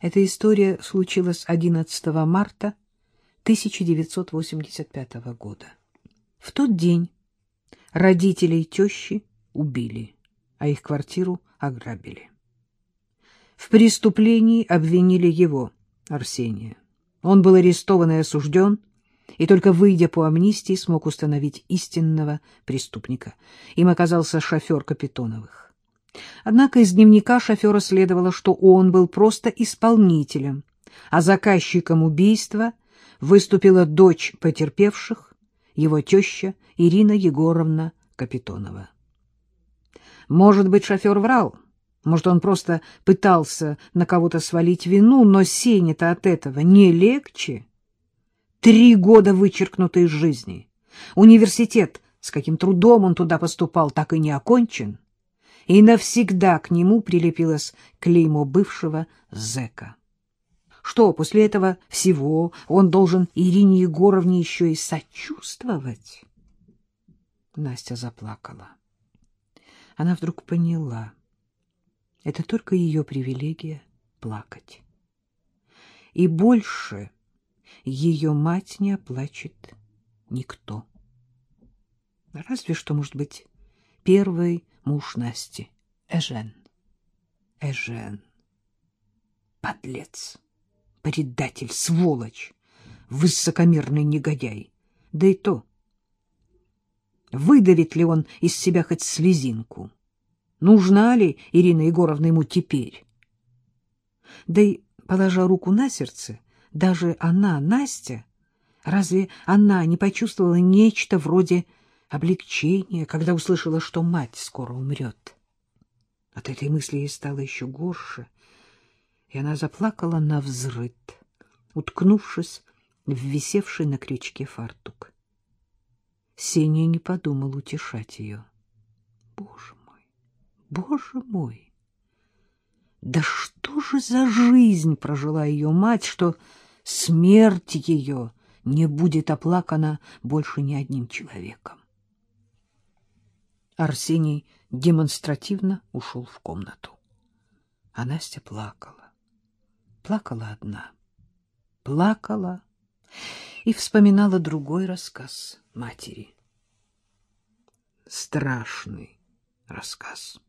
Эта история случилась 11 марта 1985 года. В тот день родителей тещи убили, а их квартиру ограбили. В преступлении обвинили его, Арсения. Он был арестован и осужден, и только выйдя по амнистии смог установить истинного преступника. Им оказался шофер Капитоновых. Однако из дневника шофера следовало, что он был просто исполнителем, а заказчиком убийства выступила дочь потерпевших, его теща Ирина Егоровна Капитонова. Может быть, шофер врал, может, он просто пытался на кого-то свалить вину, но Сене-то от этого не легче. Три года вычеркнуты из жизни. Университет, с каким трудом он туда поступал, так и не окончен. И навсегда к нему прилепилось клеймо бывшего зэка. Что, после этого всего он должен Ирине Егоровне еще и сочувствовать? Настя заплакала. Она вдруг поняла. Это только ее привилегия плакать. И больше ее мать не оплачет никто. Разве что, может быть, первый муж Насти, Эжен. Эжен. Подлец, предатель, сволочь, высокомерный негодяй. Да и то, выдавит ли он из себя хоть слезинку. Нужна ли Ирина Егоровна ему теперь? Да и, положа руку на сердце, даже она, Настя, разве она не почувствовала нечто вроде облегчения, когда услышала, что мать скоро умрет? От этой мысли ей стало еще горше, и она заплакала на взрыд, уткнувшись в висевший на крючке фартук. Сеня не подумал утешать ее. Боже мой, боже мой! Да что же за жизнь прожила ее мать, что смерть ее не будет оплакана больше ни одним человеком. Арсений демонстративно ушел в комнату. А Настя плакала. Плакала одна. Плакала и вспоминала другой рассказ матери. Страшный рассказ.